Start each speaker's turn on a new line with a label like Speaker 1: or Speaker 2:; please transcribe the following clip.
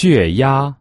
Speaker 1: 血压。